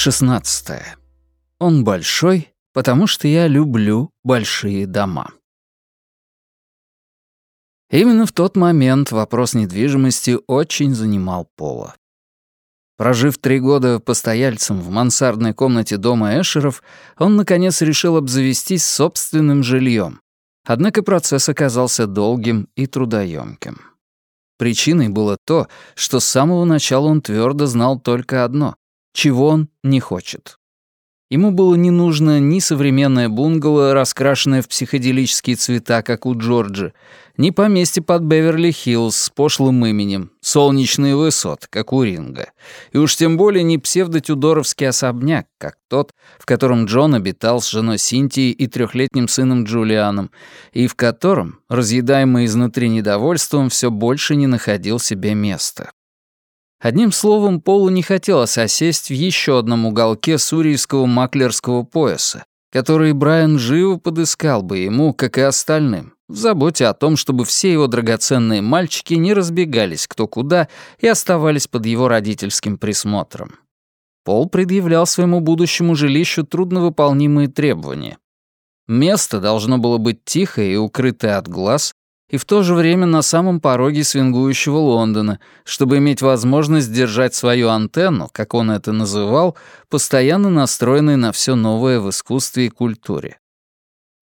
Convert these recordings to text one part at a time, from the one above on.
Глава 16. Он большой, потому что я люблю большие дома. Именно в тот момент вопрос недвижимости очень занимал Пола. Прожив три года постояльцем в мансардной комнате дома Эшеров, он, наконец, решил обзавестись собственным жильем. Однако процесс оказался долгим и трудоемким. Причиной было то, что с самого начала он твердо знал только одно чего он не хочет. Ему было не нужно ни современное бунгало, раскрашенное в психоделические цвета, как у Джорджи, ни поместье под Беверли-Хиллз с пошлым именем, солнечные высот, как у Ринга, и уж тем более не псевдотюдоровский особняк, как тот, в котором Джон обитал с женой Синтией и трехлетним сыном Джулианом, и в котором, разъедаемый изнутри недовольством, все больше не находил себе места. Одним словом, Полу не хотелось осесть в еще одном уголке сурийского маклерского пояса, который Брайан живо подыскал бы ему, как и остальным, в заботе о том, чтобы все его драгоценные мальчики не разбегались кто куда и оставались под его родительским присмотром. Пол предъявлял своему будущему жилищу трудновыполнимые требования. Место должно было быть тихое и укрытое от глаз, и в то же время на самом пороге свингующего Лондона, чтобы иметь возможность держать свою антенну, как он это называл, постоянно настроенной на все новое в искусстве и культуре.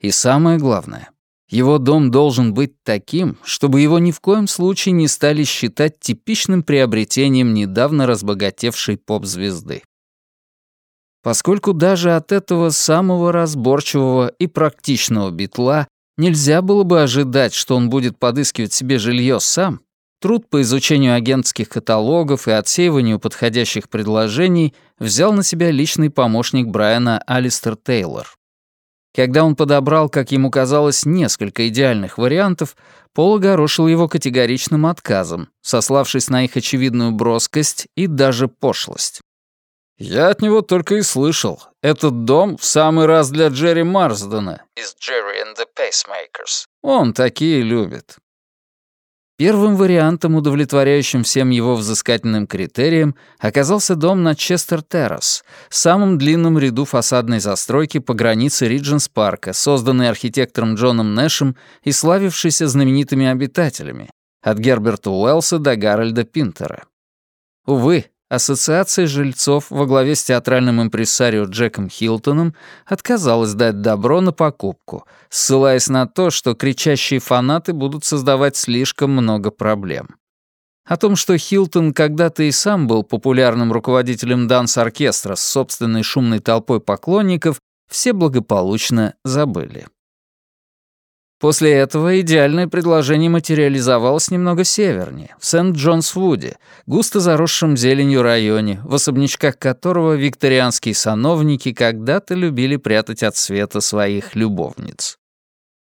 И самое главное, его дом должен быть таким, чтобы его ни в коем случае не стали считать типичным приобретением недавно разбогатевшей поп-звезды. Поскольку даже от этого самого разборчивого и практичного битла Нельзя было бы ожидать, что он будет подыскивать себе жилье сам. Труд по изучению агентских каталогов и отсеиванию подходящих предложений взял на себя личный помощник Брайана Алистер Тейлор. Когда он подобрал, как ему казалось, несколько идеальных вариантов, Пол огорошил его категоричным отказом, сославшись на их очевидную броскость и даже пошлость. «Я от него только и слышал. Этот дом в самый раз для Джерри Марсдена из «Jerry and the Pacemakers». Он такие любит». Первым вариантом, удовлетворяющим всем его взыскательным критериям, оказался дом на Честер-Террас, самом длинном ряду фасадной застройки по границе Ридженс-парка, созданный архитектором Джоном Нэшем и славившийся знаменитыми обитателями, от Герберта Уэллса до Гарольда Пинтера. Увы, Ассоциация жильцов во главе с театральным импресарио Джеком Хилтоном отказалась дать добро на покупку, ссылаясь на то, что кричащие фанаты будут создавать слишком много проблем. О том, что Хилтон когда-то и сам был популярным руководителем данс-оркестра с собственной шумной толпой поклонников, все благополучно забыли. После этого идеальное предложение материализовалось немного севернее, в Сент-Джонс-Вуде, густо заросшем зеленью районе, в особнячках которого викторианские сановники когда-то любили прятать от света своих любовниц.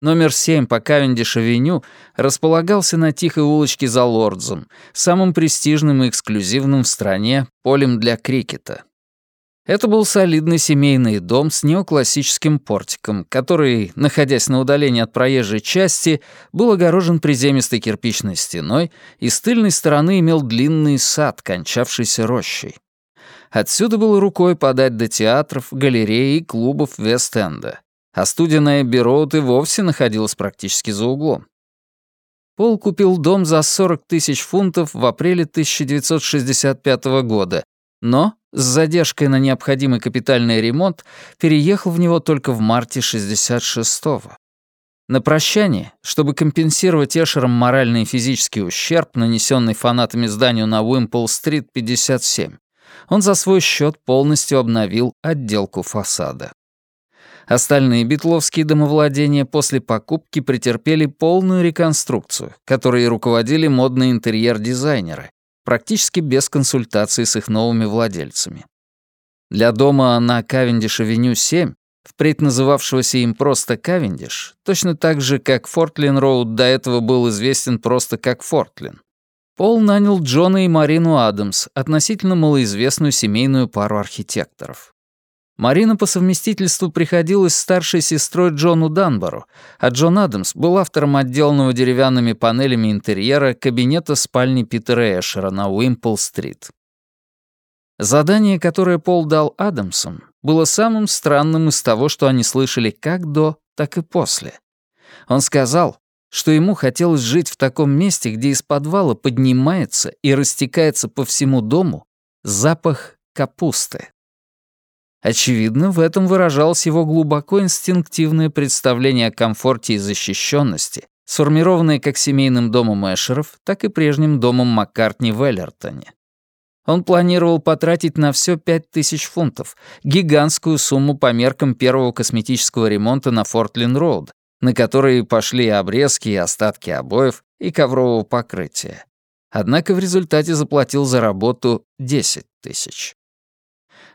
Номер 7 по Кавендиш-авеню располагался на тихой улочке за Лордзом, самым престижным и эксклюзивным в стране полем для крикета. Это был солидный семейный дом с неоклассическим портиком, который, находясь на удалении от проезжей части, был огорожен приземистой кирпичной стеной и с тыльной стороны имел длинный сад, кончавшийся рощей. Отсюда было рукой подать до театров, галерей и клубов Вест-Энда. А студия на Эбби-Роуд и вовсе находилась практически за углом. Пол купил дом за 40 тысяч фунтов в апреле 1965 года, но с задержкой на необходимый капитальный ремонт переехал в него только в марте 66-го. На прощание, чтобы компенсировать Эшером моральный и физический ущерб, нанесенный фанатами зданию на Уимпл-стрит 57, он за свой счет полностью обновил отделку фасада. Остальные битловские домовладения после покупки претерпели полную реконструкцию, которой руководили модные интерьер-дизайнеры, практически без консультации с их новыми владельцами. Для дома на Кавендиш-авеню 7, впредь называвшегося им просто Кавендиш, точно так же, как Фортлин-роуд до этого был известен просто как Фортлин, Пол нанял Джона и Марину Адамс, относительно малоизвестную семейную пару архитекторов. Марина по совместительству приходилась старшей сестрой Джону Данбору, а Джон Адамс был автором отделанного деревянными панелями интерьера кабинета спальни Питера Эшера на Уимпл-стрит. Задание, которое Пол дал Адамсом, было самым странным из того, что они слышали как до, так и после. Он сказал, что ему хотелось жить в таком месте, где из подвала поднимается и растекается по всему дому запах капусты. Очевидно, в этом выражалось его глубоко инстинктивное представление о комфорте и защищенности, сформированное как семейным домом Эшеров, так и прежним домом Маккартни в Эллертоне. Он планировал потратить на все пять тысяч фунтов, гигантскую сумму по меркам первого косметического ремонта на Фортлин-Роуд, на которые пошли обрезки и остатки обоев и коврового покрытия. Однако в результате заплатил за работу 10 тысяч.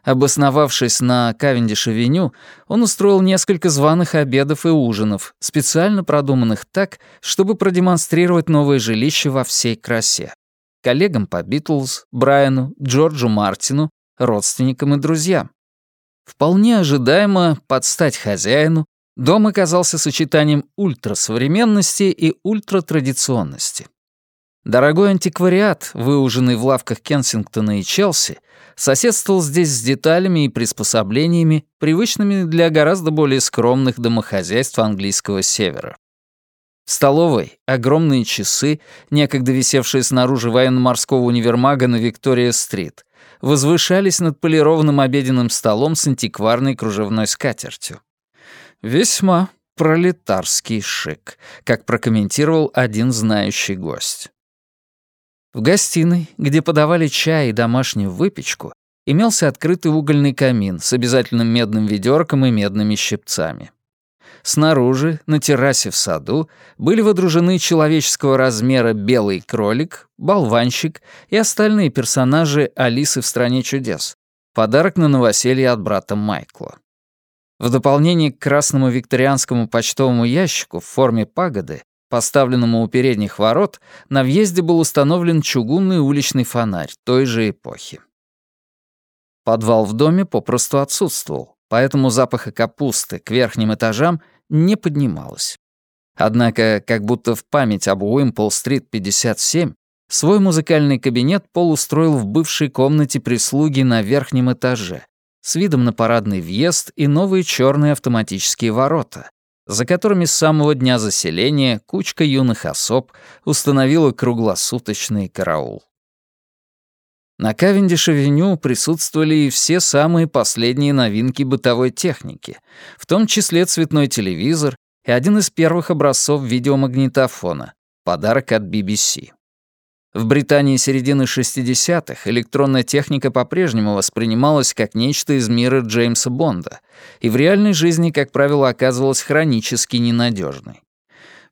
Обосновавшись на Кавендиш-авеню, он устроил несколько званых обедов и ужинов, специально продуманных так, чтобы продемонстрировать новое жилище во всей красе. Коллегам по Битлз, Брайану, Джорджу Мартину, родственникам и друзьям. Вполне ожидаемо, под стать хозяину, дом оказался сочетанием ультрасовременности и ультратрадиционности. Дорогой антиквариат, выуженный в лавках Кенсингтона и Челси, соседствовал здесь с деталями и приспособлениями, привычными для гораздо более скромных домохозяйств английского севера. В столовой огромные часы, некогда висевшие снаружи военно-морского универмага на Виктория-стрит, возвышались над полированным обеденным столом с антикварной кружевной скатертью. Весьма пролетарский шик, как прокомментировал один знающий гость. В гостиной, где подавали чай и домашнюю выпечку, имелся открытый угольный камин с обязательным медным ведерком и медными щипцами. Снаружи, на террасе в саду, были водружены человеческого размера белый кролик, болванщик и остальные персонажи «Алисы в стране чудес». Подарок на новоселье от брата Майкла. В дополнение к красному викторианскому почтовому ящику в форме пагоды поставленному у передних ворот, на въезде был установлен чугунный уличный фонарь той же эпохи. Подвал в доме попросту отсутствовал, поэтому запаха капусты к верхним этажам не поднималось. Однако, как будто в память об Уимпл-стрит 57, свой музыкальный кабинет Пол устроил в бывшей комнате прислуги на верхнем этаже, с видом на парадный въезд и новые черные автоматические ворота, за которыми с самого дня заселения кучка юных особ установила круглосуточный караул. На Кавендиш-авеню присутствовали и все самые последние новинки бытовой техники, в том числе цветной телевизор и один из первых образцов видеомагнитофона — подарок от BBC. В Британии середины 60-х электронная техника по-прежнему воспринималась как нечто из мира Джеймса Бонда и в реальной жизни, как правило, оказывалась хронически ненадежной.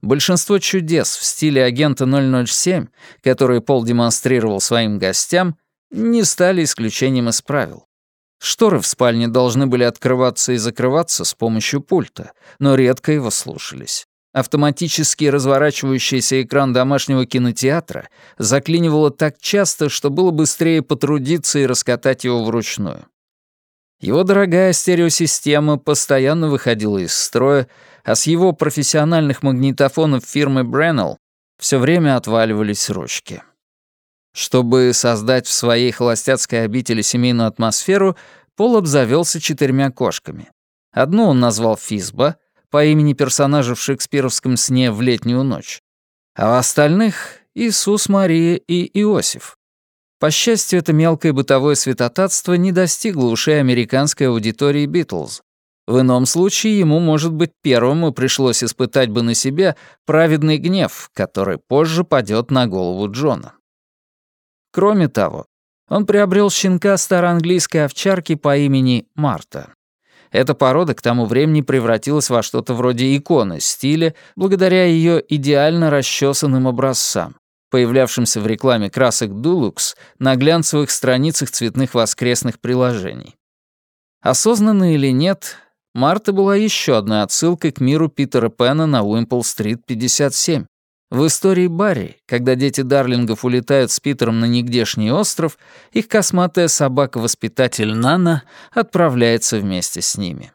Большинство чудес в стиле агента 007, которые Пол демонстрировал своим гостям, не стали исключением из правил. Шторы в спальне должны были открываться и закрываться с помощью пульта, но редко его слушались. Автоматически разворачивающийся экран домашнего кинотеатра заклинивало так часто, что было быстрее потрудиться и раскатать его вручную. Его дорогая стереосистема постоянно выходила из строя, а с его профессиональных магнитофонов фирмы Brennell все время отваливались ручки. Чтобы создать в своей холостяцкой обители семейную атмосферу, Пол обзавелся четырьмя кошками. Одну он назвал Физба, по имени персонажа в шекспировском сне в летнюю ночь, а в остальных — Иисус, Мария и Иосиф. По счастью, это мелкое бытовое святотатство не достигло ушей американской аудитории Битлз. В ином случае ему, может быть, первому пришлось испытать бы на себе праведный гнев, который позже падет на голову Джона. Кроме того, он приобрел щенка староанглийской овчарки по имени Марта. Эта порода к тому времени превратилась во что-то вроде иконы стиля благодаря ее идеально расчесанным образцам, появлявшимся в рекламе красок Dulux на глянцевых страницах цветных воскресных приложений. Осознанно или нет, Марта была еще одной отсылкой к миру Питера Пэна на Уимпл-стрит 57, в истории Барри, когда дети Дарлингов улетают с Питером на нигдешний остров, их косматая собака-воспитатель Нана отправляется вместе с ними.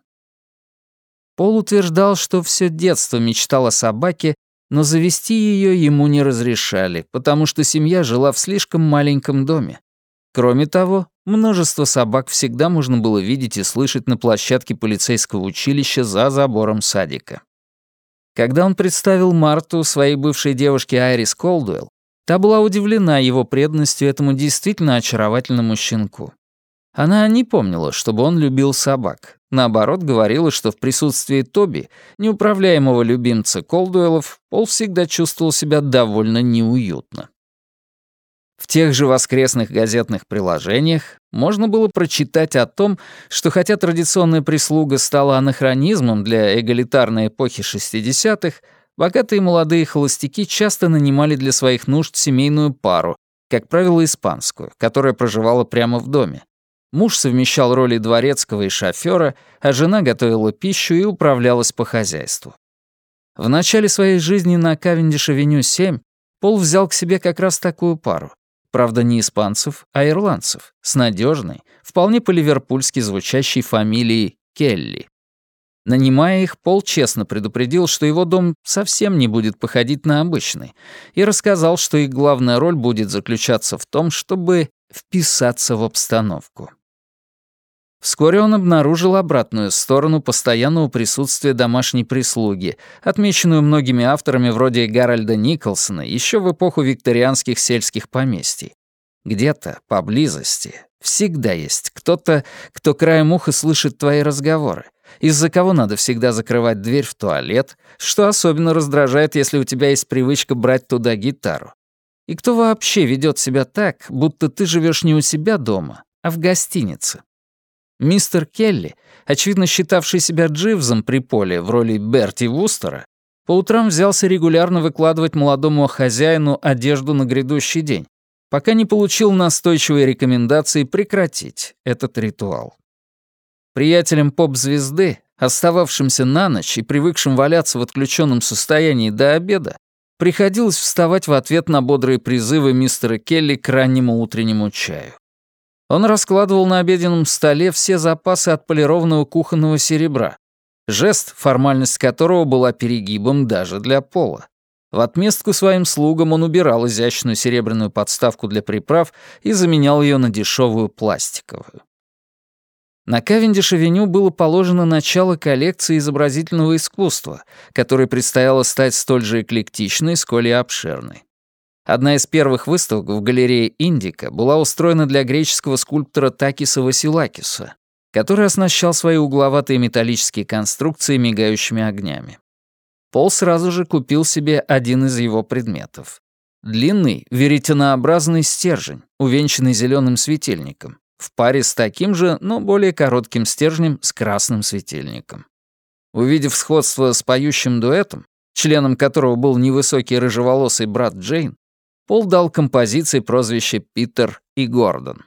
Пол утверждал, что все детство мечтал о собаке, но завести ее ему не разрешали, потому что семья жила в слишком маленьком доме. Кроме того, множество собак всегда можно было видеть и слышать на площадке полицейского училища за забором садика. Когда он представил Марту своей бывшей девушке Айрис Колдуэлл, та была удивлена его преданностью этому действительно очаровательному щенку. Она не помнила, чтобы он любил собак. Наоборот, говорила, что в присутствии Тоби, неуправляемого любимца Колдуэлов, Пол всегда чувствовал себя довольно неуютно. В тех же воскресных газетных приложениях можно было прочитать о том, что хотя традиционная прислуга стала анахронизмом для эгалитарной эпохи 60-х, богатые молодые холостяки часто нанимали для своих нужд семейную пару, как правило, испанскую, которая проживала прямо в доме. Муж совмещал роли дворецкого и шофера, а жена готовила пищу и управлялась по хозяйству. В начале своей жизни на Кавендиш-авеню 7 Пол взял к себе как раз такую пару. Правда, не испанцев, а ирландцев, с надежной, вполне по-ливерпульски звучащей фамилией Келли. Нанимая их, Пол честно предупредил, что его дом совсем не будет походить на обычный, и рассказал, что их главная роль будет заключаться в том, чтобы вписаться в обстановку. Вскоре он обнаружил обратную сторону постоянного присутствия домашней прислуги, отмеченную многими авторами вроде Гарольда Николсона еще в эпоху викторианских сельских поместий. Где-то, поблизости, всегда есть кто-то, кто краем уха слышит твои разговоры, из-за кого надо всегда закрывать дверь в туалет, что особенно раздражает, если у тебя есть привычка брать туда гитару. И кто вообще ведет себя так, будто ты живешь не у себя дома, а в гостинице. Мистер Келли, очевидно считавший себя Дживзом при поле в роли Берти Вустера, по утрам взялся регулярно выкладывать молодому хозяину одежду на грядущий день, пока не получил настойчивые рекомендации прекратить этот ритуал. Приятелям поп-звезды, остававшимся на ночь и привыкшим валяться в отключенном состоянии до обеда, приходилось вставать в ответ на бодрые призывы мистера Келли к раннему утреннему чаю. Он раскладывал на обеденном столе все запасы отполированного кухонного серебра, жест, формальность которого была перегибом даже для пола. В отместку своим слугам он убирал изящную серебряную подставку для приправ и заменял ее на дешевую пластиковую. На Кавендиш-авеню было положено начало коллекции изобразительного искусства, которой предстояло стать столь же эклектичной, сколь и обширной. Одна из первых выставок в галерее Индика была устроена для греческого скульптора Такиса Василакиса, который оснащал свои угловатые металлические конструкции мигающими огнями. Пол сразу же купил себе один из его предметов. Длинный, веретенообразный стержень, увенчанный зеленым светильником, в паре с таким же, но более коротким стержнем с красным светильником. Увидев сходство с поющим дуэтом, членом которого был невысокий рыжеволосый брат Джейн, Пол дал композиции прозвище Питер и Гордон.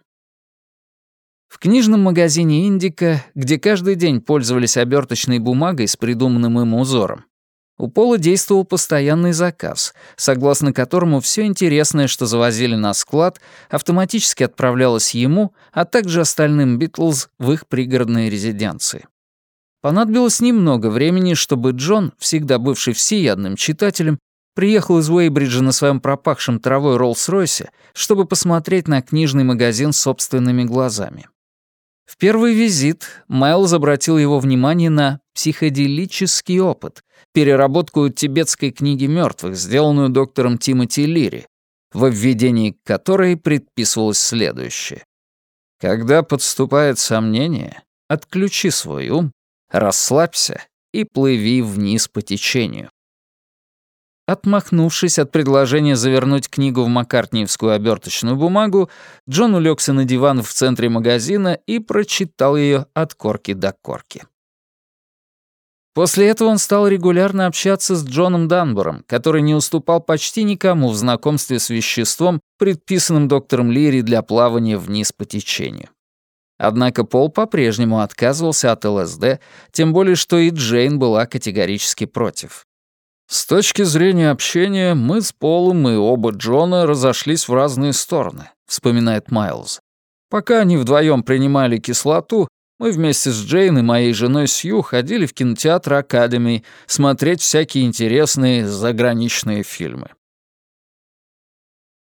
В книжном магазине «Индика», где каждый день пользовались оберточной бумагой с придуманным им узором, у Пола действовал постоянный заказ, согласно которому все интересное, что завозили на склад, автоматически отправлялось ему, а также остальным Битлз в их пригородные резиденции. Понадобилось немного времени, чтобы Джон, всегда бывший всеядным читателем, Приехал из Уэйбриджа на своем пропахшем травой Роллс-Ройсе, чтобы посмотреть на книжный магазин собственными глазами. В первый визит Майлз обратил его внимание на психоделический опыт, переработку тибетской книги мертвых, сделанную доктором Тимоти Лири, в введении которой предписывалось следующее. Когда подступает сомнение, отключи свой ум, расслабься и плыви вниз по течению. Отмахнувшись от предложения завернуть книгу в маккартниевскую оберточную бумагу, Джон улегся на диван в центре магазина и прочитал ее от корки до корки. После этого он стал регулярно общаться с Джоном Данбором, который не уступал почти никому в знакомстве с веществом, предписанным доктором Лири для плавания вниз по течению. Однако Пол по-прежнему отказывался от ЛСД, тем более что и Джейн была категорически против. С точки зрения общения, мы с Полом и оба Джона разошлись в разные стороны, вспоминает Майлз. Пока они вдвоем принимали кислоту, мы вместе с Джейн и моей женой Сью ходили в кинотеатр Академи смотреть всякие интересные заграничные фильмы.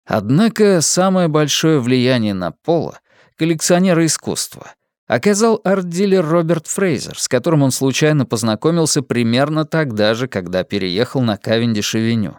Однако самое большое влияние на Пола, коллекционера искусства, оказал арт-дилер Роберт Фрейзер, с которым он случайно познакомился примерно тогда же, когда переехал на Кавендиш-авеню.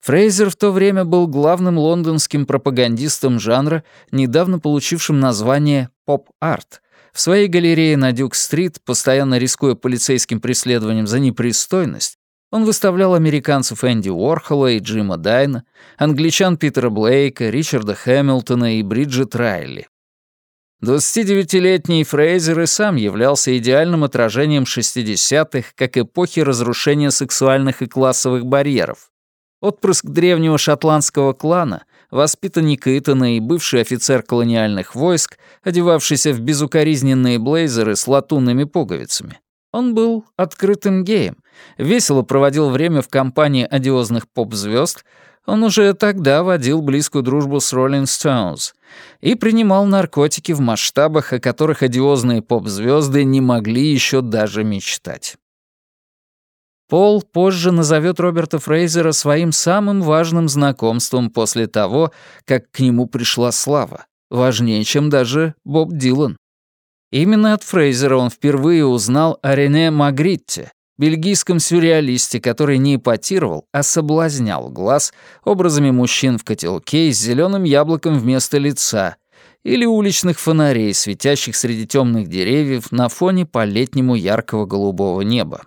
Фрейзер в то время был главным лондонским пропагандистом жанра, недавно получившим название «поп-арт», в своей галерее на Дюк-стрит, постоянно рискуя полицейским преследованием за непристойность, он выставлял американцев Энди Уорхола и Джима Дайна, англичан Питера Блейка, Ричарда Хэмилтона и Бриджит Райли. 29-летний Фрейзер и сам являлся идеальным отражением 60-х как эпохи разрушения сексуальных и классовых барьеров. Отпрыск древнего шотландского клана, воспитанник Итана и бывший офицер колониальных войск, одевавшийся в безукоризненные блейзеры с латунными пуговицами. Он был открытым геем, весело проводил время в компании одиозных поп-звезд, он уже тогда водил близкую дружбу с Rolling Stones и принимал наркотики в масштабах, о которых одиозные поп-звезды не могли еще даже мечтать. Пол позже назовет Роберта Фрейзера своим самым важным знакомством после того, как к нему пришла слава, важнее, чем даже Боб Дилан. Именно от Фрейзера он впервые узнал о Рене Магритте, бельгийском сюрреалисте, который не эпатировал, а соблазнял глаз образами мужчин в котелке с зеленым яблоком вместо лица или уличных фонарей, светящих среди темных деревьев на фоне по-летнему яркого голубого неба.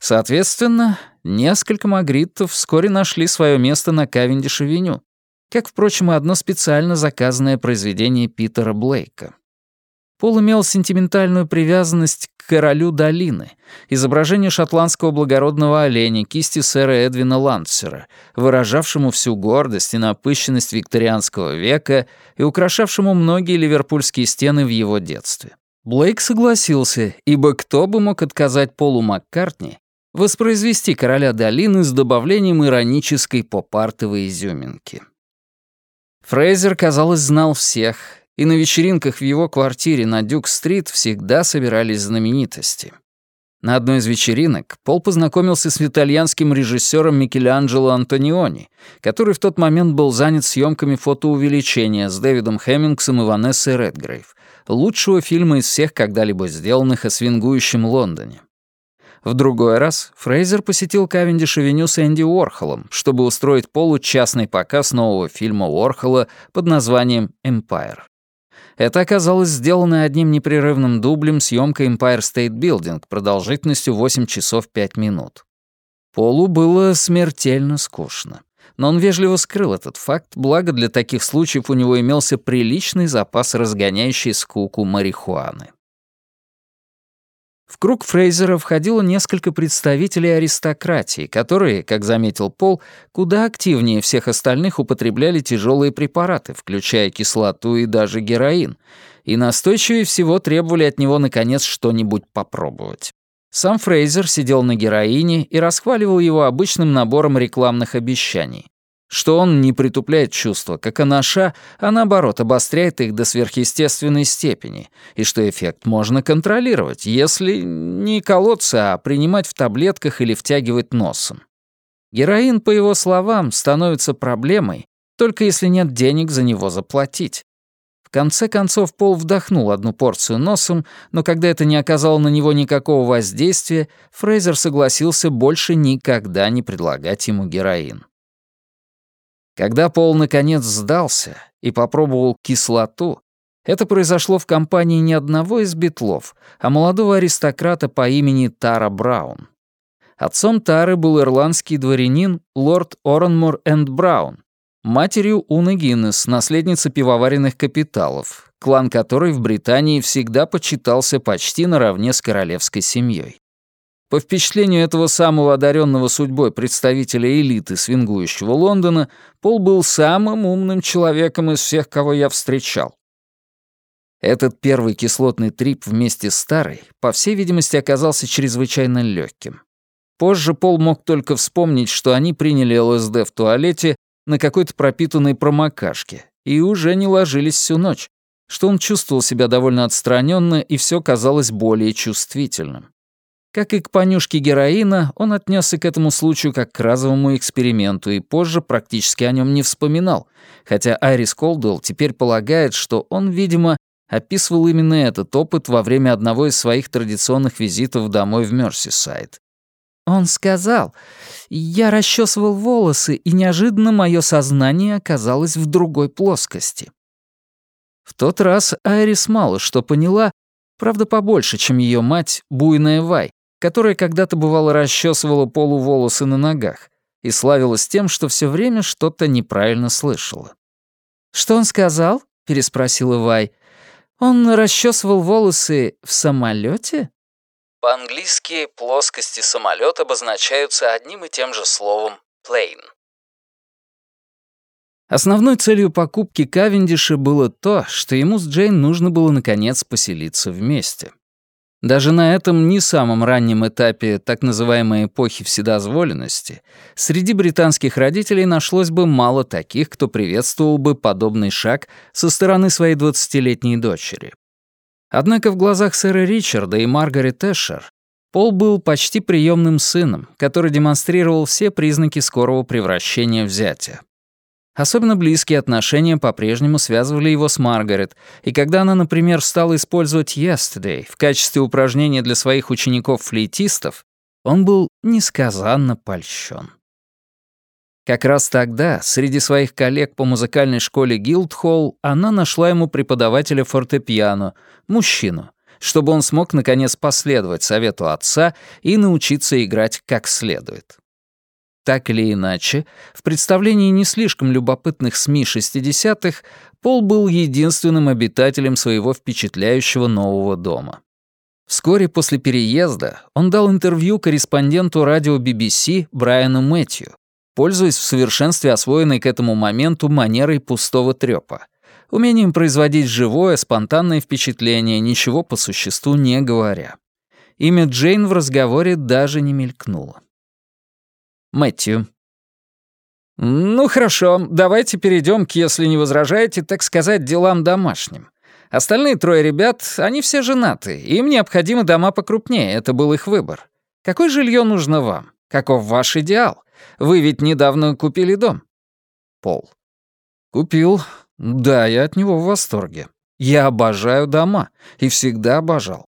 Соответственно, несколько магриттов вскоре нашли свое место на Кавендиш-авеню, как, впрочем, одно специально заказанное произведение Питера Блейка. Пол имел сентиментальную привязанность к королю долины, изображению шотландского благородного оленя кисти сэра Эдвина Лансера, выражавшему всю гордость и напыщенность викторианского века и украшавшему многие ливерпульские стены в его детстве. Блейк согласился, ибо кто бы мог отказать Полу Маккартни воспроизвести «Короля долины» с добавлением иронической поп-артовой изюминки. Фрейзер, казалось, знал всех, и на вечеринках в его квартире на Дюк-стрит всегда собирались знаменитости. На одной из вечеринок Пол познакомился с итальянским режиссером Микеланджело Антониони, который в тот момент был занят съемками фотоувеличения с Дэвидом Хеммингсом и Ванессой Редгрейв, лучшего фильма из всех когда-либо сделанных о свингующем Лондоне. В другой раз Фрейзер посетил Кавендиш-авеню с Энди Уорхолом, чтобы устроить Полу частный показ нового фильма Уорхола под названием «Эмпайр». Это оказалось сделано одним непрерывным дублем съемка Empire State Building продолжительностью 8 часов 5 минут. Полу было смертельно скучно. Но он вежливо скрыл этот факт, благо для таких случаев у него имелся приличный запас разгоняющей скуку марихуаны. В круг Фрейзера входило несколько представителей аристократии, которые, как заметил Пол, куда активнее всех остальных употребляли тяжелые препараты, включая кислоту и даже героин, и настойчивее всего требовали от него, наконец, что-нибудь попробовать. Сам Фрейзер сидел на героине и расхваливал его обычным набором рекламных обещаний что он не притупляет чувства, как анаша, а наоборот обостряет их до сверхъестественной степени, и что эффект можно контролировать, если не колоться, а принимать в таблетках или втягивать носом. Героин, по его словам, становится проблемой, только если нет денег за него заплатить. В конце концов, Пол вдохнул одну порцию носом, но когда это не оказало на него никакого воздействия, Фрейзер согласился больше никогда не предлагать ему героин. Когда Пол наконец сдался и попробовал кислоту, это произошло в компании не одного из битлов, а молодого аристократа по имени Тара Браун. Отцом Тары был ирландский дворянин лорд Оранмор энд Браун, матерью Уны Гиннес, наследница пивоваренных капиталов, клан которой в Британии всегда почитался почти наравне с королевской семьей. По впечатлению этого самого одаренного судьбой представителя элиты свингующего Лондона, Пол был самым умным человеком из всех, кого я встречал. Этот первый кислотный трип вместе с старой, по всей видимости, оказался чрезвычайно легким. Позже Пол мог только вспомнить, что они приняли ЛСД в туалете на какой-то пропитанной промокашке и уже не ложились всю ночь, что он чувствовал себя довольно отстраненно и все казалось более чувствительным. Как и к понюшке героина, он отнесся к этому случаю как к разовому эксперименту и позже практически о нем не вспоминал, хотя Айрис Колдуэлл теперь полагает, что он, видимо, описывал именно этот опыт во время одного из своих традиционных визитов домой в Мёрсисайд. Он сказал, я расчесывал волосы, и неожиданно мое сознание оказалось в другой плоскости. В тот раз Айрис мало что поняла, правда побольше, чем ее мать, буйная Вай, которая когда-то бывало расчесывала полуволосы на ногах и славилась тем, что все время что-то неправильно слышала. «Что он сказал?» — переспросила Вай. «Он расчесывал волосы в самолете? По-английски плоскости самолета обозначаются одним и тем же словом «plane». Основной целью покупки Кавендиша было то, что ему с Джейн нужно было наконец поселиться вместе. Даже на этом не самом раннем этапе так называемой эпохи вседозволенности среди британских родителей нашлось бы мало таких, кто приветствовал бы подобный шаг со стороны своей двадцатилетней дочери. Однако в глазах сэра Ричарда и Маргарет Эшер Пол был почти приемным сыном, который демонстрировал все признаки скорого превращения в зятя. Особенно близкие отношения по-прежнему связывали его с Маргарет, и когда она, например, стала использовать «Yesterday» в качестве упражнения для своих учеников-флейтистов, он был несказанно польщен. Как раз тогда, среди своих коллег по музыкальной школе Гилдхолл, она нашла ему преподавателя фортепиано, мужчину, чтобы он смог наконец последовать совету отца и научиться играть как следует. Так или иначе, в представлении не слишком любопытных СМИ 60-х Пол был единственным обитателем своего впечатляющего нового дома. Вскоре после переезда он дал интервью корреспонденту радио BBC Брайану Мэтью, пользуясь в совершенстве освоенной к этому моменту манерой пустого трёпа, умением производить живое, спонтанное впечатление, ничего по существу не говоря. Имя Джейн в разговоре даже не мелькнуло. Мэтью. «Ну хорошо, давайте перейдем к, если не возражаете, так сказать, делам домашним. Остальные трое ребят, они все женаты, им необходимы дома покрупнее, это был их выбор. Какое жилье нужно вам? Каков ваш идеал? Вы ведь недавно купили дом?» Пол. «Купил. Да, я от него в восторге. Я обожаю дома и всегда обожал.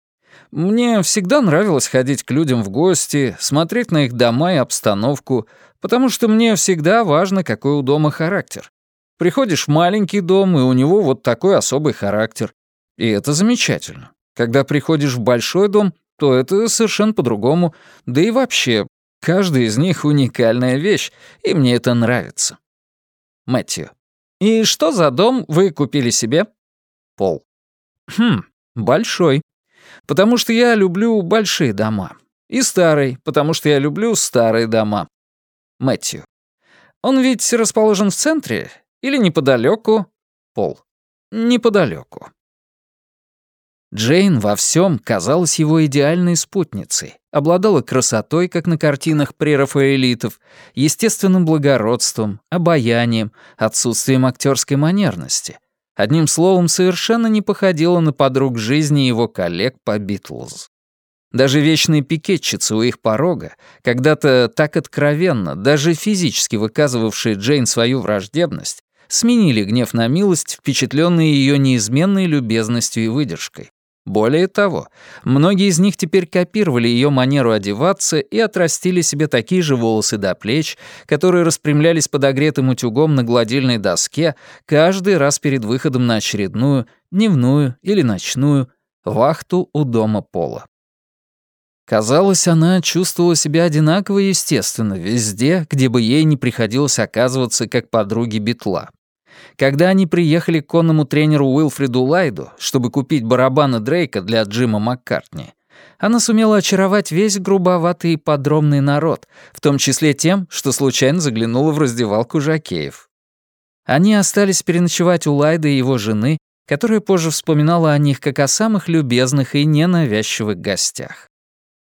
Мне всегда нравилось ходить к людям в гости, смотреть на их дома и обстановку, потому что мне всегда важно, какой у дома характер. Приходишь в маленький дом, и у него вот такой особый характер. И это замечательно. Когда приходишь в большой дом, то это совершенно по-другому. Да и вообще, каждый из них уникальная вещь, и мне это нравится. Мэтью. И что за дом вы купили себе? Пол. Хм, большой. Потому что я люблю большие дома. И старый, потому что я люблю старые дома. Мэтью. Он ведь расположен в центре или неподалеку? Пол. Неподалеку. Джейн во всем казалась его идеальной спутницей, обладала красотой, как на картинах прерафаэлитов, естественным благородством, обаянием, отсутствием актерской манерности — Одним словом, совершенно не походила на подруг жизни его коллег по Битлз. Даже вечные пикетчицы у их порога, когда-то так откровенно, даже физически выказывавшие Джейн свою враждебность, сменили гнев на милость, впечатленные ее неизменной любезностью и выдержкой. Более того, многие из них теперь копировали ее манеру одеваться и отрастили себе такие же волосы до плеч, которые распрямлялись подогретым утюгом на гладильной доске каждый раз перед выходом на очередную, дневную или ночную, вахту у дома Пола. Казалось, она чувствовала себя одинаково естественно везде, где бы ей не приходилось оказываться как подруги Битла. Когда они приехали к конному тренеру Уилфреду Лайду, чтобы купить барабаны Дрейка для Джима Маккартни, она сумела очаровать весь грубоватый и подробный народ, в том числе тем, что случайно заглянула в раздевалку Жакеев. Они остались переночевать у Лайда и его жены, которая позже вспоминала о них как о самых любезных и ненавязчивых гостях.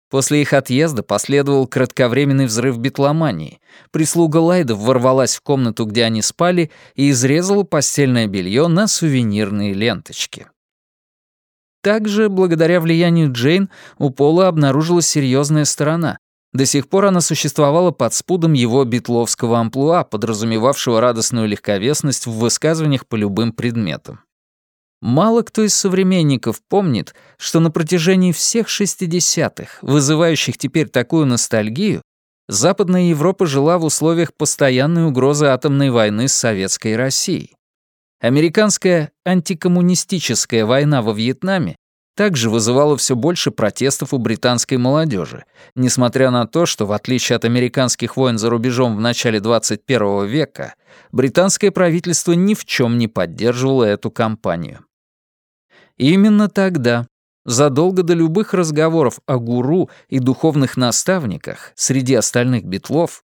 После их отъезда последовал кратковременный взрыв битломании. Прислуга Лайдов ворвалась в комнату, где они спали, и изрезала постельное белье на сувенирные ленточки. также, благодаря влиянию Джейн, у Пола обнаружилась серьезная сторона. До сих пор она существовала под спудом его битловского амплуа, подразумевавшего радостную легковесность в высказываниях по любым предметам. Мало кто из современников помнит, что на протяжении всех 60-х, вызывающих теперь такую ностальгию, Западная Европа жила в условиях постоянной угрозы атомной войны с Советской Россией. Американская антикоммунистическая война во Вьетнаме также вызывала все больше протестов у британской молодежи, несмотря на то, что, в отличие от американских войн за рубежом в начале 21 века, британское правительство ни в чем не поддерживало эту кампанию. Именно тогда, задолго до любых разговоров о гуру и духовных наставниках среди остальных битлов,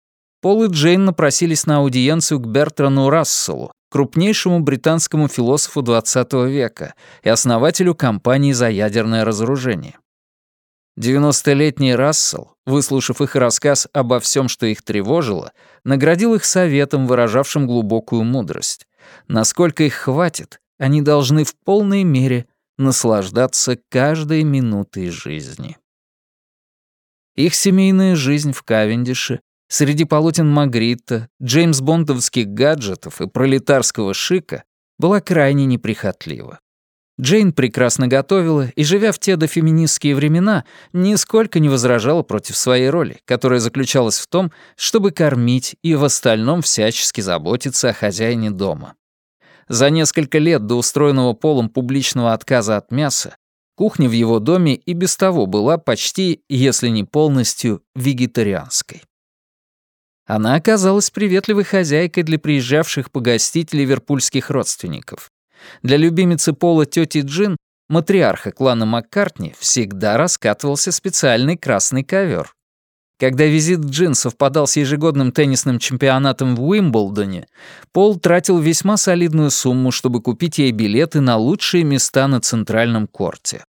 Пол и Джейн напросились на аудиенцию к Бертрану Расселу, крупнейшему британскому философу XX века и основателю кампании за ядерное разоружение. 90-летний Рассел, выслушав их рассказ обо всем, что их тревожило, наградил их советом, выражавшим глубокую мудрость. Насколько их хватит, они должны в полной мере наслаждаться каждой минутой жизни. Их семейная жизнь в Кавендише Среди полотен Магрита, Джеймс Бондовских гаджетов и пролетарского шика была крайне неприхотлива. Джейн прекрасно готовила и, живя в те дофеминистские времена, нисколько не возражала против своей роли, которая заключалась в том, чтобы кормить и в остальном всячески заботиться о хозяине дома. За несколько лет до устроенного полом публичного отказа от мяса кухня в его доме и без того была почти, если не полностью, вегетарианской. Она оказалась приветливой хозяйкой для приезжавших погостить ливерпульских родственников. Для любимицы Пола тети Джин, матриарха клана Маккартни, всегда раскатывался специальный красный ковер. Когда визит Джин совпадал с ежегодным теннисным чемпионатом в Уимблдоне, Пол тратил весьма солидную сумму, чтобы купить ей билеты на лучшие места на центральном корте.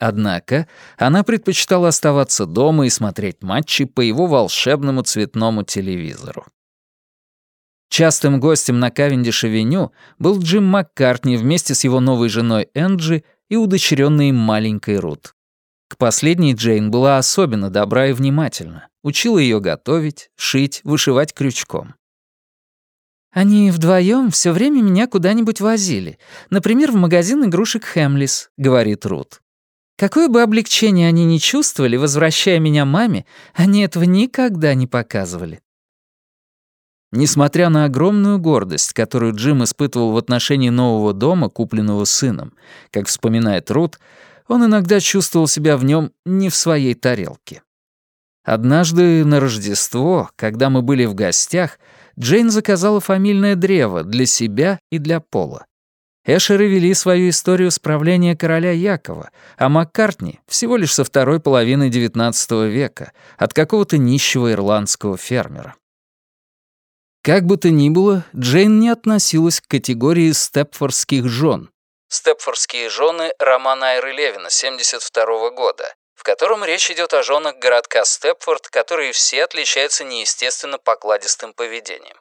Однако она предпочитала оставаться дома и смотреть матчи по его волшебному цветному телевизору. Частым гостем на Кавендиш-авеню был Джим Маккартни вместе с его новой женой Энджи и удочеренной маленькой Рут. К последней Джейн была особенно добра и внимательна. Учила ее готовить, шить, вышивать крючком. «Они вдвоем все время меня куда-нибудь возили. Например, в магазин игрушек Хемлис», — говорит Рут. Какое бы облегчение они ни чувствовали, возвращая меня маме, они этого никогда не показывали. Несмотря на огромную гордость, которую Джим испытывал в отношении нового дома, купленного сыном, как вспоминает Рут, он иногда чувствовал себя в нем не в своей тарелке. Однажды на Рождество, когда мы были в гостях, Джейн заказала фамильное древо для себя и для Пола. Эшеры вели свою историю с правления короля Якова, а Маккартни — всего лишь со второй половины XIX века, от какого-то нищего ирландского фермера. Как бы то ни было, Джейн не относилась к категории степфордских жен. «Степфордские жены» романа Айры Левина 72 года, в котором речь идет о женах городка Степфорд, которые все отличаются неестественно покладистым поведением.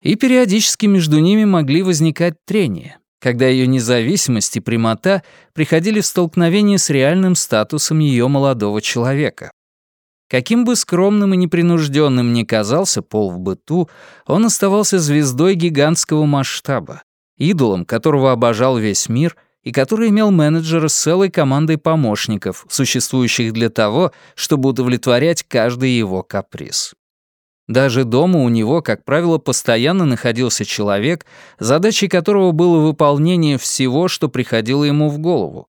И периодически между ними могли возникать трения, когда ее независимость и прямота приходили в столкновение с реальным статусом ее молодого человека. Каким бы скромным и непринужденным ни казался Пол в быту, он оставался звездой гигантского масштаба, идолом, которого обожал весь мир и который имел менеджера с целой командой помощников, существующих для того, чтобы удовлетворять каждый его каприз. Даже дома у него, как правило, постоянно находился человек, задачей которого было выполнение всего, что приходило ему в голову.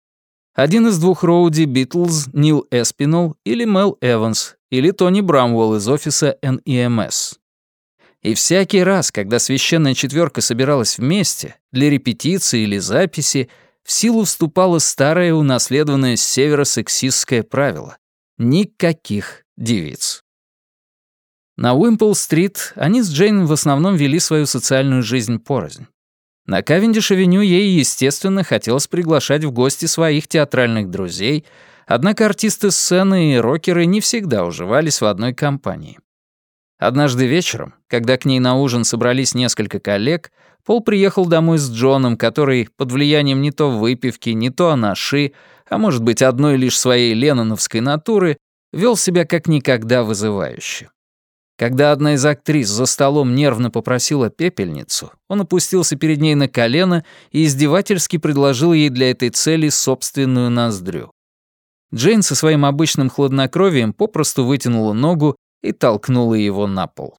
Один из двух Роуди Битлз, Нил Эспинол или Мел Эванс, или Тони Брамвелл из офиса NEMS. И всякий раз, когда священная четверка собиралась вместе, для репетиции или записи, в силу вступало старое унаследованное с севера сексистское правило — никаких девиц. На Уимпл-стрит они с Джейн в основном вели свою социальную жизнь порознь. На Кавендиш-авеню ей, естественно, хотелось приглашать в гости своих театральных друзей, однако артисты сцены и рокеры не всегда уживались в одной компании. Однажды вечером, когда к ней на ужин собрались несколько коллег, Пол приехал домой с Джоном, который под влиянием не то выпивки, не то анаши, а может быть одной лишь своей ленноновской натуры, вел себя как никогда вызывающе. Когда одна из актрис за столом нервно попросила пепельницу, он опустился перед ней на колено и издевательски предложил ей для этой цели собственную ноздрю. Джейн со своим обычным хладнокровием попросту вытянула ногу и толкнула его на пол.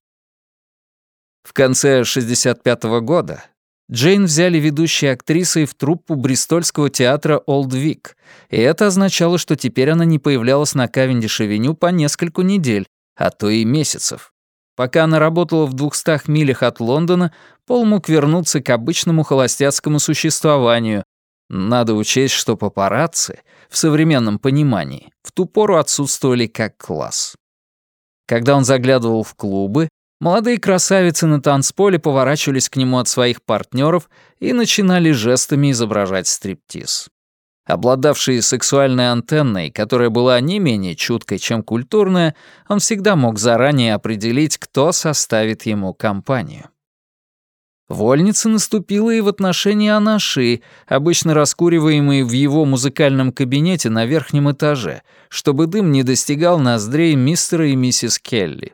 В конце 65 -го года Джейн взяли ведущей актрисой в труппу Бристольского театра «Олд Вик», и это означало, что теперь она не появлялась на Кавендиш-авеню по нескольку недель, а то и месяцев. Пока она работала в двухстах милях от Лондона, Пол мог вернуться к обычному холостяцкому существованию. Надо учесть, что папарацци, в современном понимании, в ту пору отсутствовали как класс. Когда он заглядывал в клубы, Молодые красавицы на танцполе поворачивались к нему от своих партнеров и начинали жестами изображать стриптиз. Обладавший сексуальной антенной, которая была не менее чуткой, чем культурная, он всегда мог заранее определить, кто составит ему компанию. Вольница наступила и в отношении Анаши, обычно раскуриваемой в его музыкальном кабинете на верхнем этаже, чтобы дым не достигал ноздрей мистера и миссис Келли.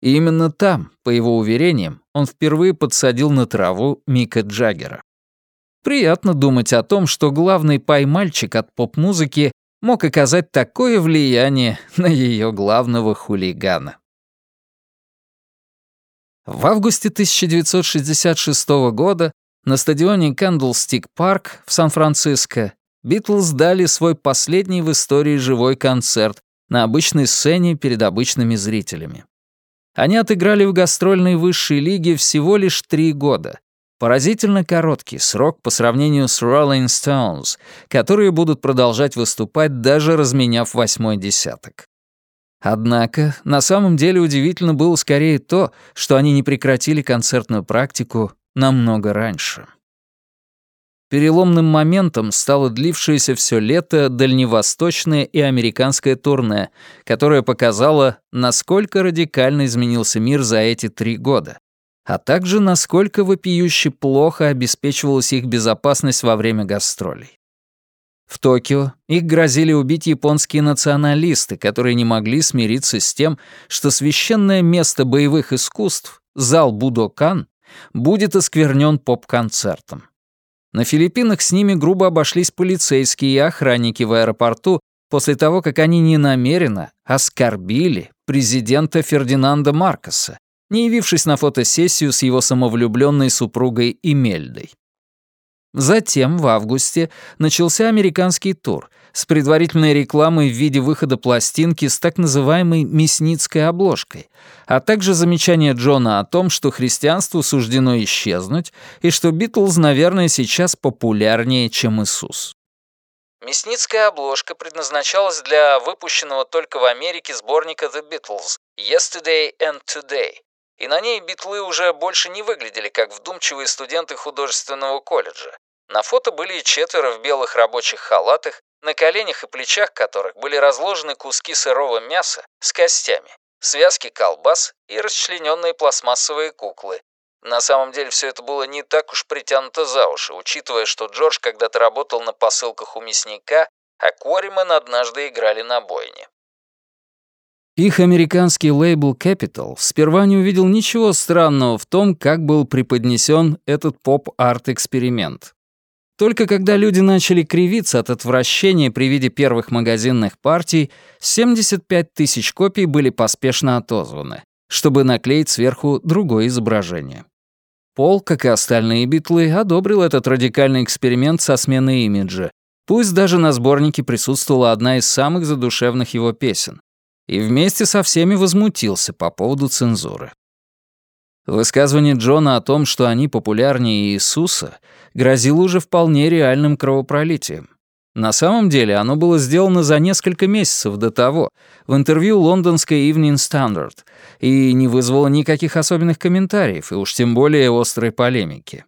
И именно там, по его уверениям, он впервые подсадил на траву Мика Джаггера. Приятно думать о том, что главный пай-мальчик от поп-музыки мог оказать такое влияние на ее главного хулигана. В августе 1966 года на стадионе Кэндлстик Парк в Сан-Франциско Битлз дали свой последний в истории живой концерт на обычной сцене перед обычными зрителями. Они отыграли в гастрольной высшей лиге всего лишь три года. Поразительно короткий срок по сравнению с Rolling Stones, которые будут продолжать выступать, даже разменяв восьмой десяток. Однако, на самом деле удивительно было скорее то, что они не прекратили концертную практику намного раньше. Переломным моментом стало длившееся все лето дальневосточное и американское турне, которое показало, насколько радикально изменился мир за эти три года, а также насколько вопиюще плохо обеспечивалась их безопасность во время гастролей. В Токио их грозили убить японские националисты, которые не могли смириться с тем, что священное место боевых искусств, зал Будокан, будет осквернен поп-концертом. На Филиппинах с ними грубо обошлись полицейские и охранники в аэропорту после того, как они ненамеренно оскорбили президента Фердинанда Маркоса, не явившись на фотосессию с его самовлюбленной супругой Имельдой. Затем, в августе, начался американский тур с предварительной рекламой в виде выхода пластинки с так называемой «мясницкой обложкой», а также замечание Джона о том, что христианству суждено исчезнуть и что Битлз, наверное, сейчас популярнее, чем Иисус. Мясницкая обложка предназначалась для выпущенного только в Америке сборника The Beatles «Yesterday and Today», и на ней битлы уже больше не выглядели как вдумчивые студенты художественного колледжа. На фото были четверо в белых рабочих халатах, на коленях и плечах которых были разложены куски сырого мяса с костями, связки колбас и расчлененные пластмассовые куклы. На самом деле все это было не так уж притянуто за уши, учитывая, что Джордж когда-то работал на посылках у мясника, а Коримен однажды играли на бойне. Их американский лейбл Capital сперва не увидел ничего странного в том, как был преподнесен этот поп-арт-эксперимент. Только когда люди начали кривиться от отвращения при виде первых магазинных партий, 75 тысяч копий были поспешно отозваны, чтобы наклеить сверху другое изображение. Пол, как и остальные битлы, одобрил этот радикальный эксперимент со сменой имиджа. Пусть даже на сборнике присутствовала одна из самых задушевных его песен и вместе со всеми возмутился по поводу цензуры. Высказывание Джона о том, что они популярнее Иисуса, грозило уже вполне реальным кровопролитием. На самом деле оно было сделано за несколько месяцев до того, в интервью лондонской Evening Standard, и не вызвало никаких особенных комментариев, и уж тем более острой полемики.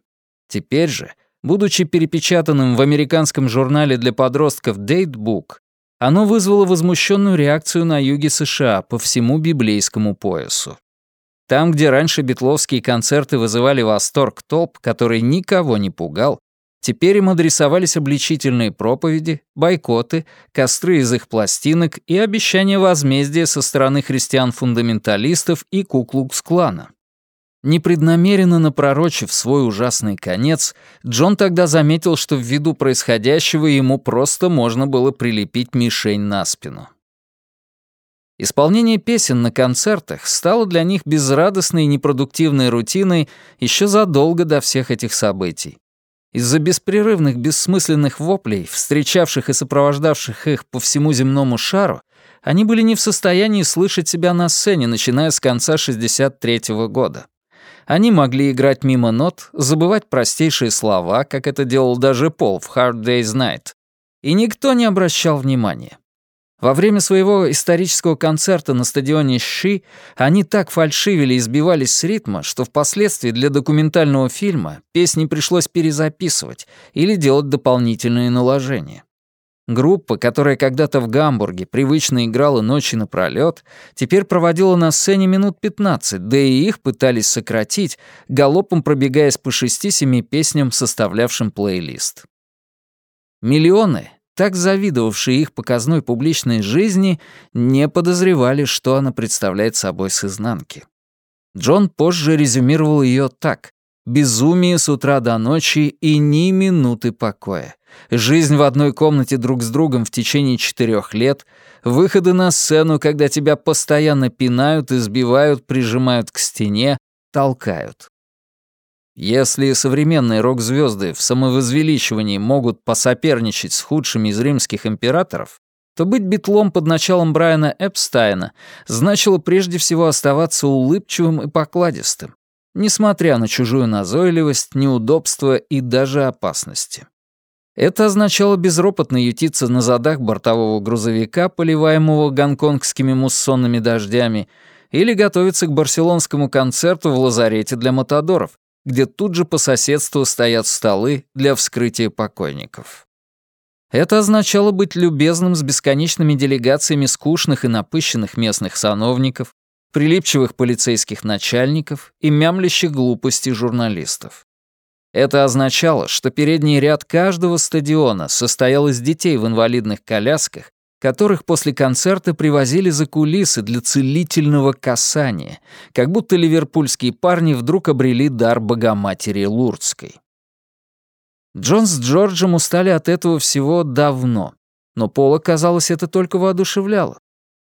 Теперь же, будучи перепечатанным в американском журнале для подростков Datebook, оно вызвало возмущенную реакцию на юге США по всему библейскому поясу. Там, где раньше битловские концерты вызывали восторг толп, который никого не пугал, теперь им адресовались обличительные проповеди, бойкоты, костры из их пластинок и обещания возмездия со стороны христиан-фундаменталистов и Куклукс-клана. Непреднамеренно напророчив свой ужасный конец, Джон тогда заметил, что ввиду происходящего ему просто можно было прилепить мишень на спину. Исполнение песен на концертах стало для них безрадостной и непродуктивной рутиной еще задолго до всех этих событий. Из-за беспрерывных бессмысленных воплей, встречавших и сопровождавших их по всему земному шару, они были не в состоянии слышать себя на сцене, начиная с конца 63 -го года. Они могли играть мимо нот, забывать простейшие слова, как это делал даже Пол в «Hard Day's Night». И никто не обращал внимания. Во время своего исторического концерта на стадионе Щи они так фальшивили и сбивались с ритма, что впоследствии для документального фильма песни пришлось перезаписывать или делать дополнительные наложения. Группа, которая когда-то в Гамбурге привычно играла ночи напролёт, теперь проводила на сцене минут 15, да и их пытались сократить, галопом пробегаясь по шести-семи песням, составлявшим плейлист. Миллионы, так завидовавшие их показной публичной жизни, не подозревали, что она представляет собой с изнанки. Джон позже резюмировал ее так. «Безумие с утра до ночи и ни минуты покоя. Жизнь в одной комнате друг с другом в течение четырех лет, выходы на сцену, когда тебя постоянно пинают, избивают, прижимают к стене, толкают. Если современные рок-звезды в самовозвеличивании могут посоперничать с худшими из римских императоров, то быть битлом под началом Брайана Эпстайна значило прежде всего оставаться улыбчивым и покладистым, несмотря на чужую назойливость, неудобства и даже опасности. Это означало безропотно ютиться на задах бортового грузовика, поливаемого гонконгскими муссонными дождями, или готовиться к барселонскому концерту в лазарете для матадоров, где тут же по соседству стоят столы для вскрытия покойников. Это означало быть любезным с бесконечными делегациями скучных и напыщенных местных сановников, прилипчивых полицейских начальников и мямлящих глупости журналистов. Это означало, что передний ряд каждого стадиона состоял из детей в инвалидных колясках, которых после концерта привозили за кулисы для целительного касания, как будто ливерпульские парни вдруг обрели дар Богоматери Лурдской. Джон с Джорджем устали от этого всего давно, но Пола, казалось, это только воодушевляло.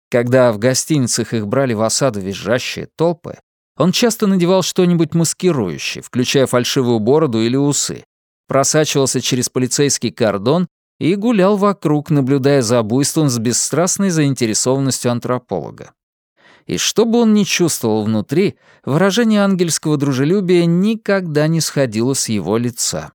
Когда в гостиницах их брали в осаду визжащие толпы, он часто надевал что-нибудь маскирующее, включая фальшивую бороду или усы, просачивался через полицейский кордон и гулял вокруг, наблюдая за буйством с бесстрастной заинтересованностью антрополога. И что бы он ни чувствовал внутри, выражение ангельского дружелюбия никогда не сходило с его лица.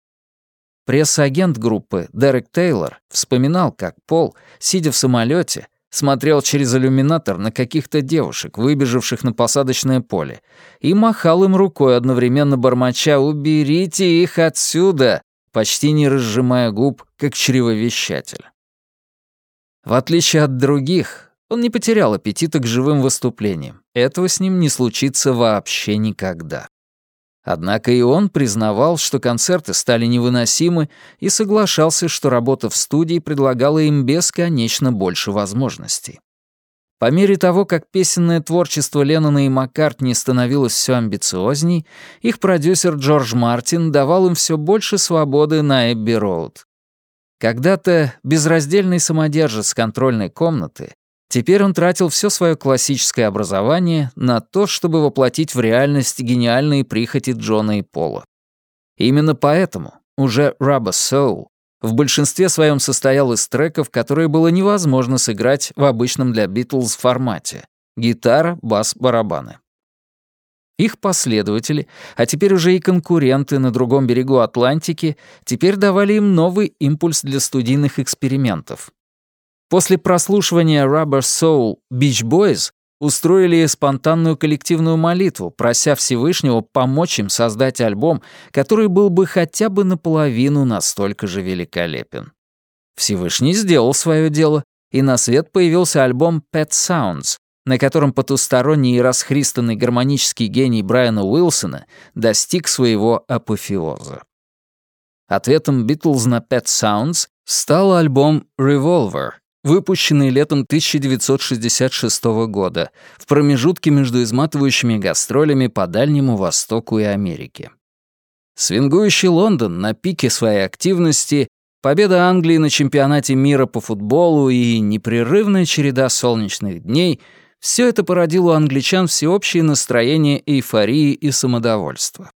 Пресс-агент группы Дерек Тейлор вспоминал, как Пол, сидя в самолете, смотрел через иллюминатор на каких-то девушек, выбежавших на посадочное поле, и махал им рукой, одновременно бормоча «Уберите их отсюда!» Почти не разжимая губ, как чревовещатель. В отличие от других, он не потерял аппетита к живым выступлениям. Этого с ним не случится вообще никогда. Однако и он признавал, что концерты стали невыносимы, и соглашался, что работа в студии предлагала им бесконечно больше возможностей. По мере того, как песенное творчество Леннона и Маккартни становилось все амбициозней, их продюсер Джордж Мартин давал им все больше свободы на Эбби-Роуд. Когда-то безраздельный самодержец контрольной комнаты, теперь он тратил все свое классическое образование на то, чтобы воплотить в реальность гениальные прихоти Джона и Пола. именно поэтому уже «Rubber Soul» в большинстве своем состоял из треков, которые было невозможно сыграть в обычном для Битлз формате — гитара, бас, барабаны. Их последователи, а теперь уже и конкуренты на другом берегу Атлантики, теперь давали им новый импульс для студийных экспериментов. После прослушивания Rubber Soul Beach Boys устроили спонтанную коллективную молитву, прося Всевышнего помочь им создать альбом, который был бы хотя бы наполовину настолько же великолепен. Всевышний сделал свое дело, и на свет появился альбом Pet Sounds, на котором потусторонний и расхристанный гармонический гений Брайана Уилсона достиг своего апофеоза. Ответом Битлз на Pet Sounds стал альбом Revolver, выпущенный летом 1966 года, в промежутке между изматывающими гастролями по Дальнему Востоку и Америке. Свингующий Лондон на пике своей активности, победа Англии на чемпионате мира по футболу и непрерывная череда солнечных дней — все это породило у англичан всеобщее настроение эйфории и самодовольства.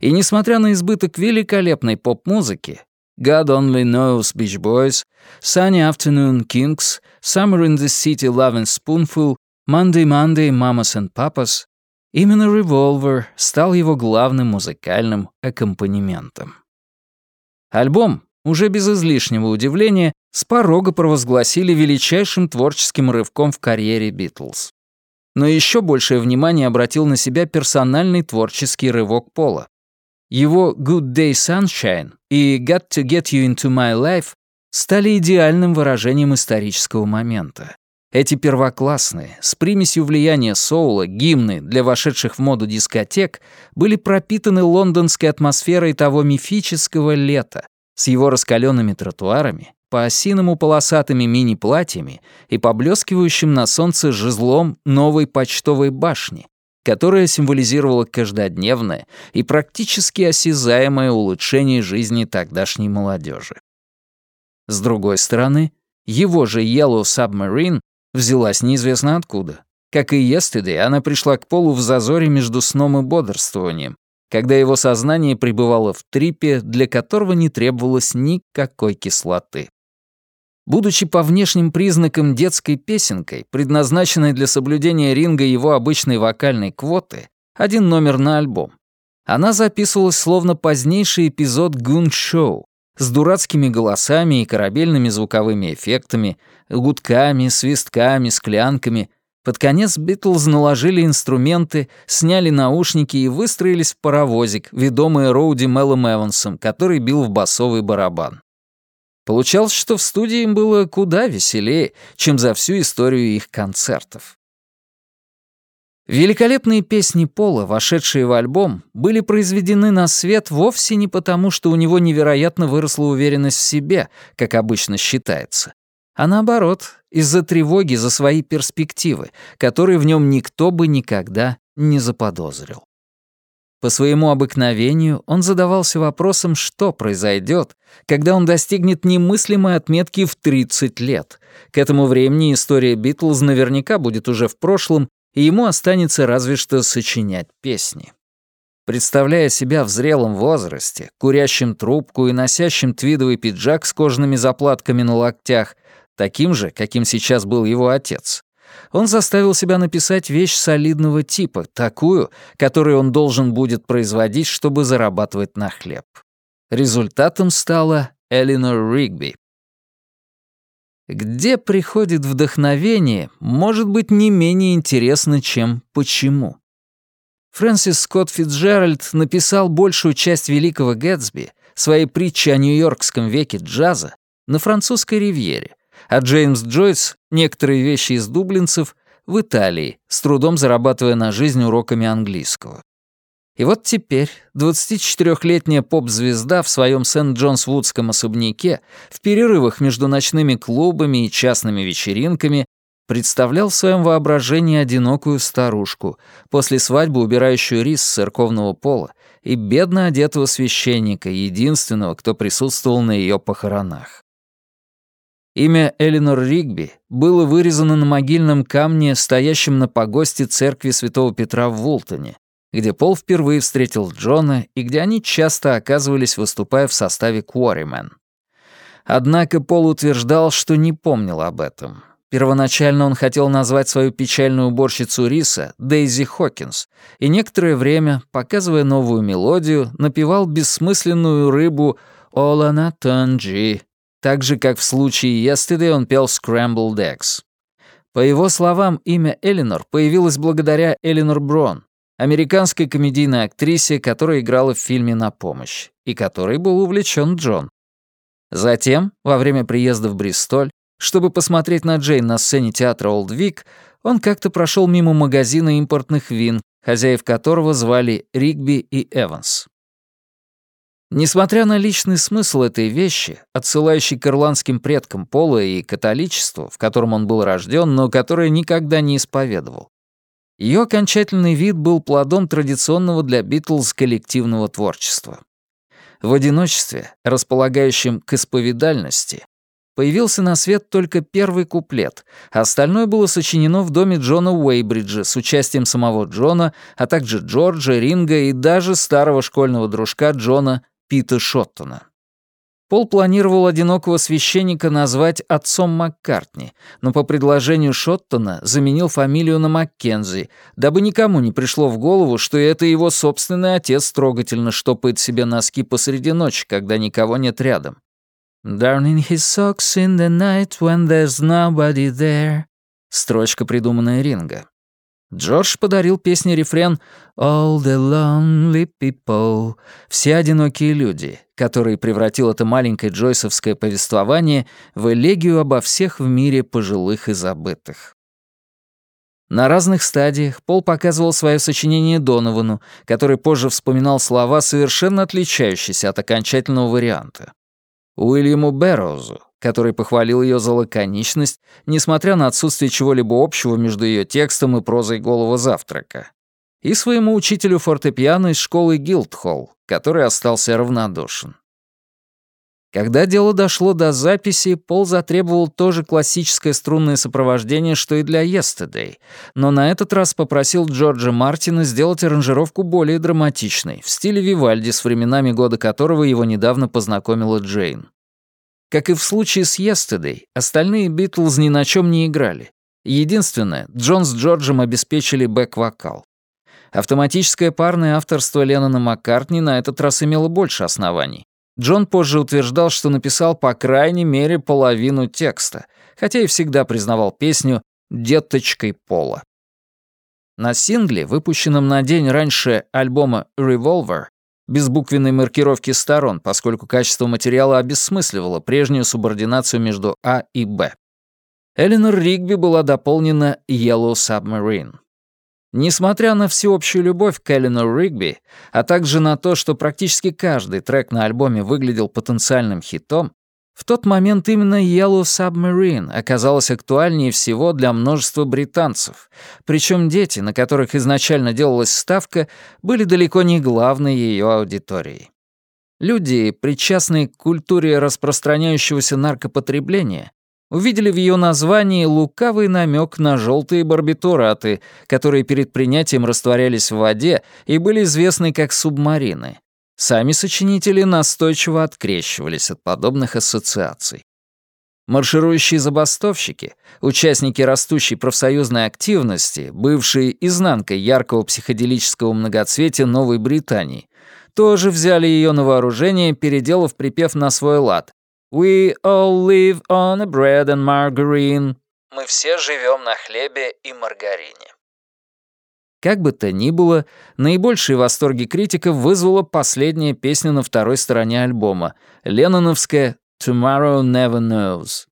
И несмотря на избыток великолепной поп-музыки, God Only Knows Beach Boys, Sunny Afternoon Kings, Summer in the City Loving Spoonful, Monday Monday Mamas and Papas, именно Revolver стал его главным музыкальным аккомпанементом. Альбом, уже без излишнего удивления, с порога провозгласили величайшим творческим рывком в карьере Битлз. Но еще большее внимание обратил на себя персональный творческий рывок Пола. Его «Good Day Sunshine» и «Got to Get You Into My Life» стали идеальным выражением исторического момента. Эти первоклассные, с примесью влияния соула, гимны для вошедших в моду дискотек были пропитаны лондонской атмосферой того мифического лета с его раскаленными тротуарами, по осиному полосатыми мини-платьями и поблескивающим на солнце жезлом новой почтовой башни, которая символизировала каждодневное и практически осязаемое улучшение жизни тогдашней молодежи. С другой стороны, его же Yellow Submarine взялась неизвестно откуда. Как и Yesterday, она пришла к Полу в зазоре между сном и бодрствованием, когда его сознание пребывало в трипе, для которого не требовалось никакой кислоты. Будучи по внешним признакам детской песенкой, предназначенной для соблюдения ринга его обычной вокальной квоты, один номер на альбом, она записывалась словно позднейший эпизод гун-шоу с дурацкими голосами и корабельными звуковыми эффектами, гудками, свистками, склянками. Под конец Битлз наложили инструменты, сняли наушники и выстроились в паровозик, ведомые Роуди Меллом Эвансом, который бил в басовый барабан. Получалось, что в студии им было куда веселее, чем за всю историю их концертов. Великолепные песни Пола, вошедшие в альбом, были произведены на свет вовсе не потому, что у него невероятно выросла уверенность в себе, как обычно считается, а наоборот, из-за тревоги за свои перспективы, которые в нем никто бы никогда не заподозрил. По своему обыкновению он задавался вопросом, что произойдет, когда он достигнет немыслимой отметки в 30 лет. К этому времени история Битлз наверняка будет уже в прошлом, и ему останется разве что сочинять песни. Представляя себя в зрелом возрасте, курящим трубку и носящим твидовый пиджак с кожаными заплатками на локтях, таким же, каким сейчас был его отец, он заставил себя написать вещь солидного типа, такую, которую он должен будет производить, чтобы зарабатывать на хлеб. Результатом стала Элинор Ригби. Где приходит вдохновение, может быть не менее интересно, чем почему. Фрэнсис Скотт Фитджеральд написал большую часть «Великого Гэтсби», своей притчи о нью-йоркском веке джаза, на французской ривьере, а Джеймс Джойс — некоторые вещи из дублинцев в Италии, с трудом зарабатывая на жизнь уроками английского. И вот теперь 24-летняя поп-звезда в своем Сент-Джонс-Вудском особняке в перерывах между ночными клубами и частными вечеринками представлял в своем воображении одинокую старушку, после свадьбы убирающую рис с церковного пола и бедно одетого священника, единственного, кто присутствовал на ее похоронах. Имя Элинор Ригби было вырезано на могильном камне, стоящем на погосте церкви Святого Петра в Вултоне, где Пол впервые встретил Джона и где они часто оказывались, выступая в составе Quarrymen. Однако Пол утверждал, что не помнил об этом. Первоначально он хотел назвать свою печальную уборщицу риса Дейзи Хокинс, и некоторое время, показывая новую мелодию, напевал бессмысленную рыбу «Ола Тонджи», так же, как в случае Yesterday он пел Scrambled Eggs. По его словам, имя Элинор появилось благодаря Элинор Брон, американской комедийной актрисе, которая играла в фильме «На помощь», и которой был увлечен Джон. Затем, во время приезда в Бристоль, чтобы посмотреть на Джейн на сцене театра Олд Вик, он как-то прошел мимо магазина импортных вин, хозяев которого звали Ригби и Эванс. Несмотря на личный смысл этой вещи, отсылающий к ирландским предкам Пола и католичеству, в котором он был рожден, но которое никогда не исповедовал, ее окончательный вид был плодом традиционного для Битлз коллективного творчества. В одиночестве, располагающем к исповедальности, появился на свет только первый куплет, а остальное было сочинено в доме Джона Уэйбриджа с участием самого Джона, а также Джорджа, Ринга и даже старого школьного дружка Джона Пита Шоттона. Пол планировал одинокого священника назвать отцом Маккартни, но по предложению Шоттона заменил фамилию на Маккензи, дабы никому не пришло в голову, что это его собственный отец трогательно штопает себе носки посреди ночи, когда никого нет рядом. «Darning his socks in the night when there's nobody there» — строчка, придуманная Ринга. Джордж подарил песне рефрен «All the lonely people» — «Все одинокие люди», который превратил это маленькое джойсовское повествование в элегию обо всех в мире пожилых и забытых. На разных стадиях Пол показывал свое сочинение Доновану, который позже вспоминал слова, совершенно отличающиеся от окончательного варианта. Уильяму Берроузу, который похвалил ее за лаконичность, несмотря на отсутствие чего-либо общего между ее текстом и прозой голого завтрака. И своему учителю фортепиано из школы Гилдхолл, который остался равнодушен. Когда дело дошло до записи, Пол затребовал тоже классическое струнное сопровождение, что и для «Yesterday», но на этот раз попросил Джорджа Мартина сделать аранжировку более драматичной, в стиле Вивальди, с временами года которого его недавно познакомила Джейн. Как и в случае с «Yesterday», остальные «Битлз» ни на чем не играли. Единственное, Джон с Джорджем обеспечили бэк-вокал. Автоматическое парное авторство Леннона Маккартни на этот раз имело больше оснований. Джон позже утверждал, что написал по крайней мере половину текста, хотя и всегда признавал песню «деточкой Пола». На сингле, выпущенном на день раньше альбома «Revolver», без буквенной маркировки сторон, поскольку качество материала обесмысливало прежнюю субординацию между А и Б. Эленор Ригби была дополнена «Yellow Submarine». Несмотря на всеобщую любовь к Эленор Ригби, а также на то, что практически каждый трек на альбоме выглядел потенциальным хитом, в тот момент именно Yellow Submarine оказалась актуальнее всего для множества британцев, причем дети, на которых изначально делалась ставка, были далеко не главной ее аудиторией. Люди, причастные к культуре распространяющегося наркопотребления, увидели в ее названии лукавый намек на желтые барбитураты, которые перед принятием растворялись в воде и были известны как субмарины. Сами сочинители настойчиво открещивались от подобных ассоциаций. Марширующие забастовщики, участники растущей профсоюзной активности, бывшие изнанкой яркого психоделического многоцветия Новой Британии, тоже взяли ее на вооружение, переделав припев на свой лад. «We all live on a bread and margarine». «Мы все живем на хлебе и маргарине». Как бы то ни было, наибольшие восторги критиков вызвала последняя песня на второй стороне альбома — ленноновская «Tomorrow Never Knows».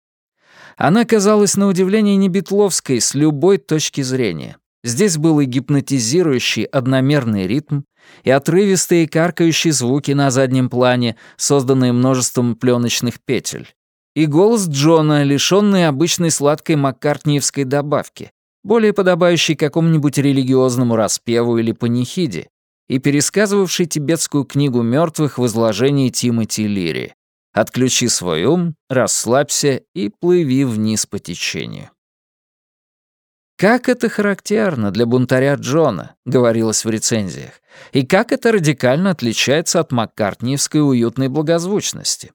Она казалась на удивление не битловской с любой точки зрения. Здесь был и гипнотизирующий одномерный ритм, и отрывистые каркающие звуки на заднем плане, созданные множеством пленочных петель, и голос Джона, лишённый обычной сладкой маккартниевской добавки, более подобающий какому-нибудь религиозному распеву или панихиде, и пересказывавший тибетскую книгу мертвых в изложении Тимоти Лири. «Отключи свой ум, расслабься и плыви вниз по течению». «Как это характерно для бунтаря Джона», — говорилось в рецензиях, «и как это радикально отличается от маккартниевской уютной благозвучности».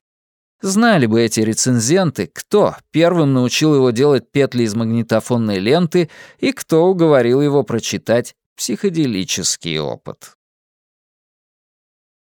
Знали бы эти рецензенты, кто первым научил его делать петли из магнитофонной ленты и кто уговорил его прочитать психоделический опыт.